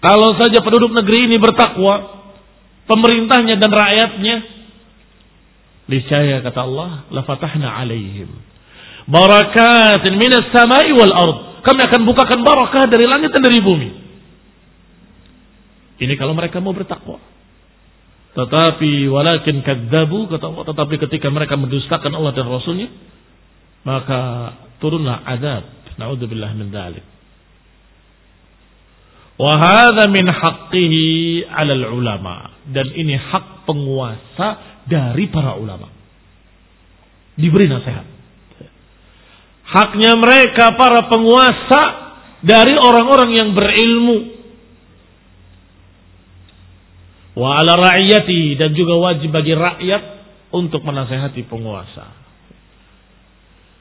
Kalau saja penduduk negeri ini bertakwa, pemerintahnya dan rakyatnya, niscaya kata Allah, la fatahna alaihim barakatin minas samai wal ard. Kami akan bukakan barakah dari langit dan dari bumi. Ini kalau mereka mau bertakwa. Tetapi walakin kadzabu kata Allah, tetapi ketika mereka mendustakan Allah dan Rasulnya, maka turunlah azab Naudzubillah min dzalik. Wa hadha min haqqihi 'alal ulama dan ini hak penguasa dari para ulama. Diberi nasihat. Haknya mereka para penguasa dari orang-orang yang berilmu. Wa ala ra'iyati dan juga wajib bagi rakyat untuk menasehati penguasa.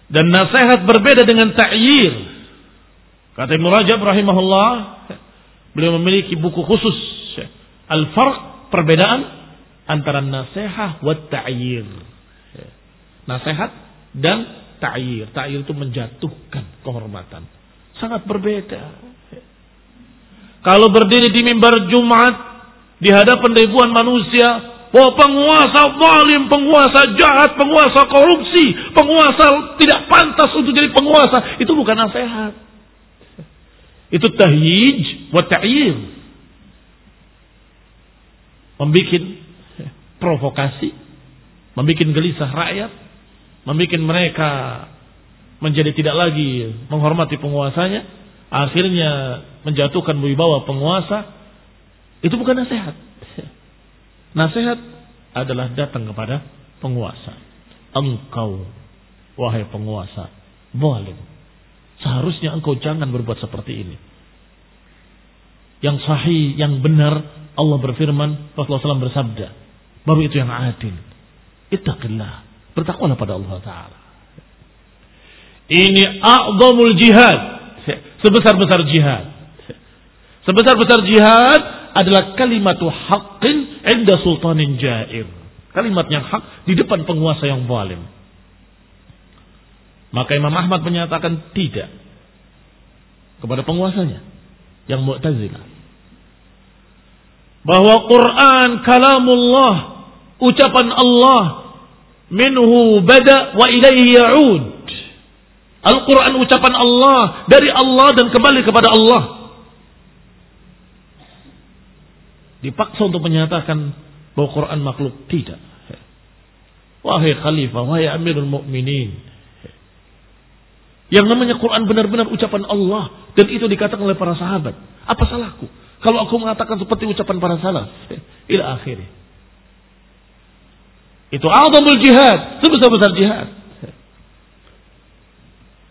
Dan nasihat berbeda dengan ta'yir. Kata Ibn Rajab rahimahullah, beliau memiliki buku khusus Al-Farq perbedaan antara nasihat wa ta'yir. Nasihat dan ta'yir. Ta'yir itu menjatuhkan kehormatan. Sangat berbeda. Kalau berdiri di mimbar Jumat di hadapan ribuan manusia, bahwa penguasa zalim, penguasa jahat, penguasa korupsi, penguasa tidak pantas untuk jadi penguasa, itu bukan nasihat. Itu tahyij wa ta'yir. Membikin provokasi, membikin gelisah rakyat, membikin mereka menjadi tidak lagi menghormati penguasanya, akhirnya menjatuhkan wibawa penguasa, itu bukan nasihat. Nasihat adalah datang kepada penguasa. Engkau, wahai penguasa, boleh. Seharusnya engkau jangan berbuat seperti ini. Yang sahih, yang benar, Allah berfirman, Rasulullah SAW bersabda. Baru itu yang adil. Ittaqillah. Bertakwalah pada Allah Ta'ala. Ini a'zamul jihad. Sebesar-besar jihad. Sebesar-besar jihad adalah kalimatu haqqin inda sultanin jair. Kalimat yang hak di depan penguasa yang zalim. Maka Imam Ahmad menyatakan tidak kepada penguasanya yang Mu'tazilah. Bahwa Quran kalamullah, ucapan Allah, minhu bada wa ilaihi ya'ud. Al-Quran ucapan Allah, dari Allah dan kembali kepada Allah. Dipaksa untuk menyatakan bahwa Quran makhluk tidak. Wahai khalifah, wahai amirul mukminin. Yang namanya Quran benar-benar ucapan Allah dan itu dikatakan oleh para sahabat. Apa salahku kalau aku mengatakan seperti ucapan para salaf? Ila akhir. Itu azamul jihad, sebesar-besar jihad.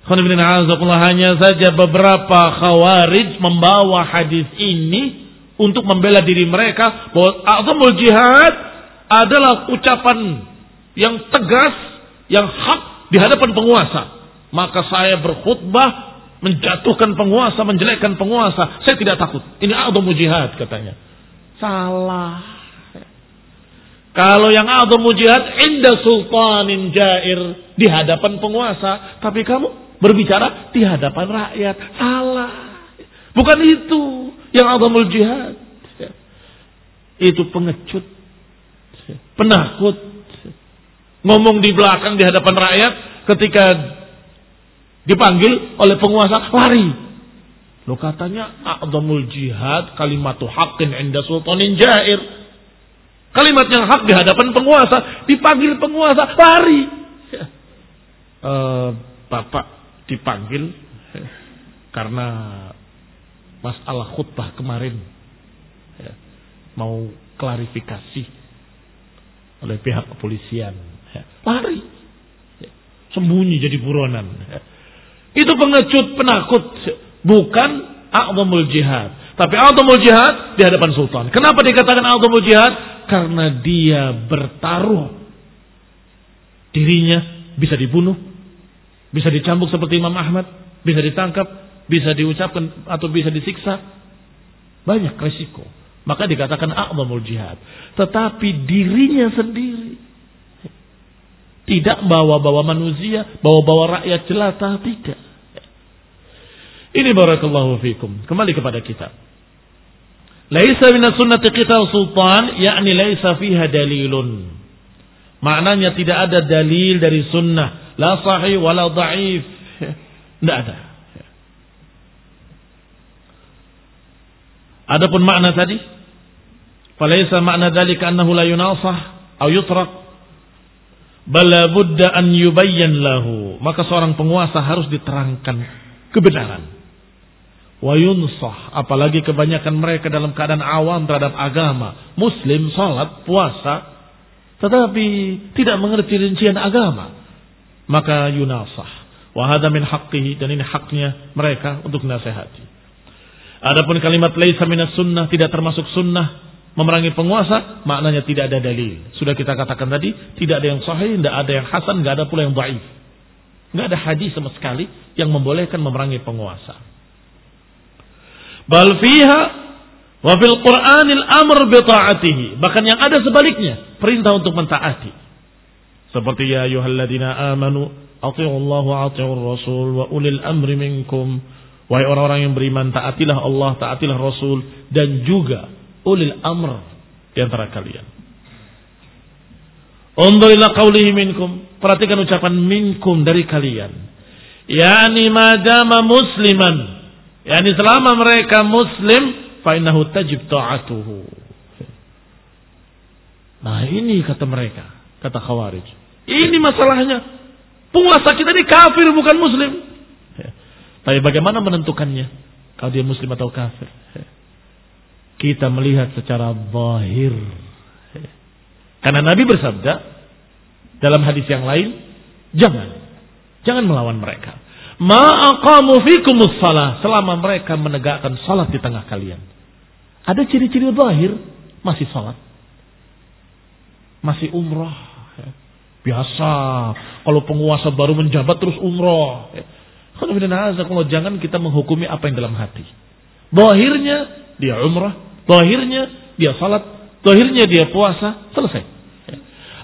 Hanya saja beberapa khawarij membawa hadis ini untuk membela diri mereka bahwa azamul jihad adalah ucapan yang tegas, yang hak di hadapan penguasa. Maka saya berkhutbah menjatuhkan penguasa, menjelekkan penguasa. Saya tidak takut. Ini azamul jihad katanya. Salah. Kalau yang azamul jihad inda sultanin jair di hadapan penguasa, tapi kamu berbicara di hadapan rakyat. Salah. Bukan itu yang azamul jihad. Itu pengecut. Penakut. Ngomong di belakang di hadapan rakyat ketika dipanggil oleh penguasa lari. Lo katanya azamul jihad kalimatu haqqin inda sultanin jair. Kalimat yang hak di hadapan penguasa, dipanggil penguasa lari. Uh, Bapak dipanggil karena masalah khutbah kemarin. Ya, mau klarifikasi oleh pihak kepolisian. Ya, lari. Ya, sembunyi jadi buronan. Ya. itu pengecut penakut. Bukan a'zamul jihad. Tapi a'zamul jihad di hadapan sultan. Kenapa dikatakan a'zamul jihad? Karena dia bertaruh. Dirinya bisa dibunuh bisa dicambuk seperti Imam Ahmad bisa ditangkap bisa diucapkan atau bisa disiksa. Banyak resiko. Maka dikatakan a'zamul jihad. Tetapi dirinya sendiri. Tidak bawa-bawa manusia, bawa-bawa rakyat jelata, tidak. Ini barakallahu fikum. Kembali kepada kita. Laisa minas sunnati qital sultan, yakni laisa fiha dalilun. Maknanya tidak ada dalil dari sunnah. La sahih wala da'if. Tidak ada. Adapun makna tadi, falaisa makna dzalika annahu la yunasah atau yutrak bal budda an yubayyan lahu. Maka seorang penguasa harus diterangkan kebenaran. Wa yunsah, apalagi kebanyakan mereka dalam keadaan awam terhadap agama, muslim, salat, puasa, tetapi tidak mengerti rincian agama, maka yunasah. Wahada min haqqihi dan ini haknya mereka untuk nasihati. Adapun kalimat laisa minas sunnah tidak termasuk sunnah memerangi penguasa, maknanya tidak ada dalil. Sudah kita katakan tadi, tidak ada yang sahih, tidak ada yang hasan, tidak ada pula yang baik. Tidak ada hadis sama sekali yang membolehkan memerangi penguasa. Bal fiha wa fil Qur'anil amr bi ta'atihi. Bahkan yang ada sebaliknya, perintah untuk mentaati. Seperti ya ayyuhalladzina amanu Allah wa ati'ur rasul wa ulil amri minkum. Wahai orang-orang yang beriman, taatilah Allah, taatilah Rasul dan juga ulil amr di antara kalian. Undur ila qawlihi minkum. Perhatikan ucapan minkum dari kalian. Yani madama musliman. Yani selama mereka muslim, fa innahu tajib ta'atuhu. Nah ini kata mereka, kata Khawarij. Ini masalahnya. Penguasa kita ini kafir bukan muslim. Tapi bagaimana menentukannya? Kalau dia muslim atau kafir? Kita melihat secara zahir. Karena Nabi bersabda dalam hadis yang lain, jangan jangan melawan mereka. Ma'aqamu fikumus salah selama mereka menegakkan salat di tengah kalian. Ada ciri-ciri zahir masih salat. Masih umrah Biasa. Kalau penguasa baru menjabat terus umroh. Jangan kita menghukumi apa yang dalam hati. Bahirnya dia umrah. Bahirnya dia salat. Bahirnya dia puasa. Selesai.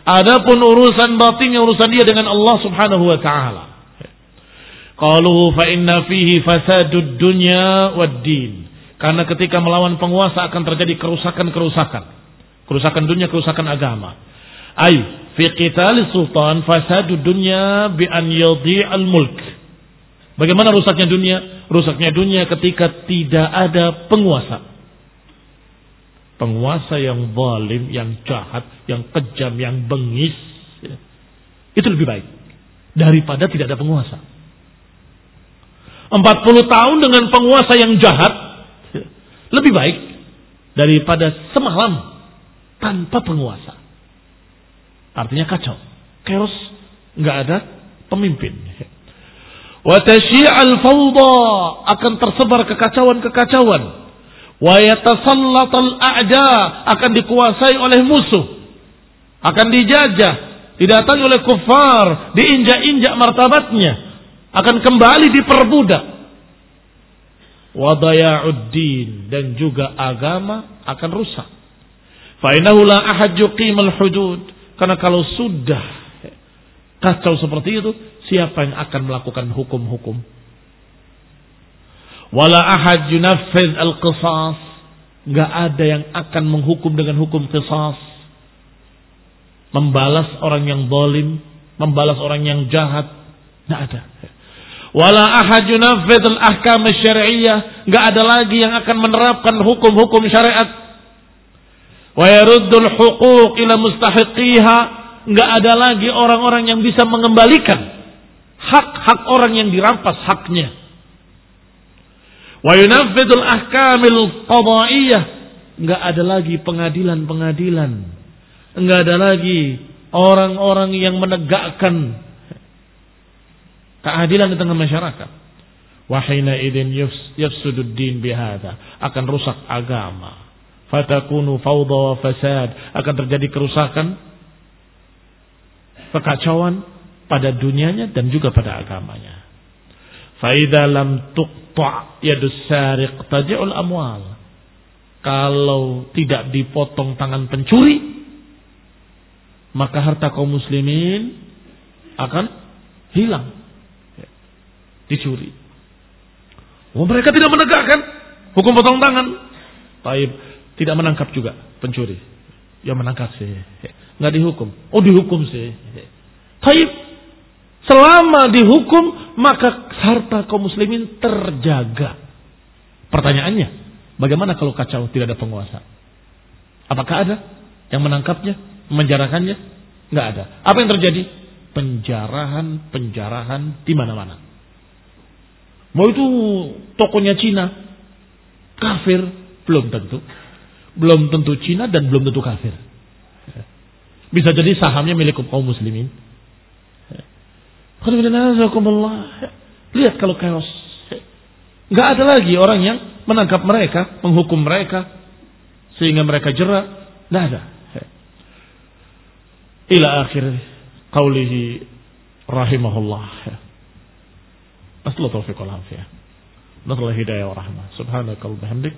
Adapun urusan batinnya urusan dia dengan Allah subhanahu wa ta'ala. Qalu fa inna fihi fasadud dunya wad din. Karena ketika melawan penguasa akan terjadi kerusakan-kerusakan. Kerusakan dunia, kerusakan agama. Ay, fi qital sultan fasadu dunya bi an al mulk. Bagaimana rusaknya dunia? Rusaknya dunia ketika tidak ada penguasa. Penguasa yang zalim, yang jahat, yang kejam, yang bengis. Itu lebih baik daripada tidak ada penguasa. 40 tahun dengan penguasa yang jahat lebih baik daripada semalam tanpa penguasa. Artinya kacau. Chaos. Nggak ada pemimpin. Al fawda akan tersebar kekacauan-kekacauan. Wa al a'da akan dikuasai oleh musuh. Akan dijajah, didatangi oleh kufar, diinjak-injak martabatnya, akan kembali diperbudak. Wadaya'uddin dan juga agama akan rusak. Fa'inahu la ahad yuqimal hudud karena kalau sudah kacau seperti itu, siapa yang akan melakukan hukum-hukum? Wala ahad yunafiz al-qisas. Gak ada yang akan menghukum dengan hukum qisas. Membalas orang yang zalim, membalas orang yang jahat. Gak ada. Wala ahad yunafiz al-ahkam syari'iyah. Gak ada lagi yang akan menerapkan hukum-hukum syariat wa yaruddul huquq ila mustahiqiha nggak ada lagi orang-orang yang bisa mengembalikan hak-hak orang yang dirampas haknya. Wa yunaffidul ahkamil qadaiyah. Nggak ada lagi pengadilan-pengadilan. Nggak ada lagi orang-orang yang menegakkan keadilan di tengah masyarakat. Wahina idin yafsudud din bihada akan rusak agama. Fatakunu fawda wa fasad. Akan terjadi kerusakan kekacauan pada dunianya dan juga pada agamanya. Faida lam tuqta yadus sariq taji'ul amwal. Kalau tidak dipotong tangan pencuri maka harta kaum muslimin akan hilang. Dicuri. Oh, mereka tidak menegakkan hukum potong tangan. Taib tidak menangkap juga pencuri. Ya menangkap sih. Nggak dihukum. Oh dihukum sih. Taib. Selama dihukum maka harta kaum muslimin terjaga. Pertanyaannya, bagaimana kalau kacau tidak ada penguasa? Apakah ada yang menangkapnya, menjarakannya? Nggak ada. Apa yang terjadi? Penjarahan, penjarahan di mana-mana. Mau itu tokonya Cina, kafir, belum tentu. Belum tentu Cina dan belum tentu kafir. Bisa jadi sahamnya milik kaum muslimin. Lihat kalau chaos. Nggak ada lagi orang yang menangkap mereka, menghukum mereka, sehingga mereka jerak. Nggak ada. Ila akhir qawlihi rahimahullah. Afiyah. Nasallahu hidayah wa rahmah. Subhanakal bihamdik.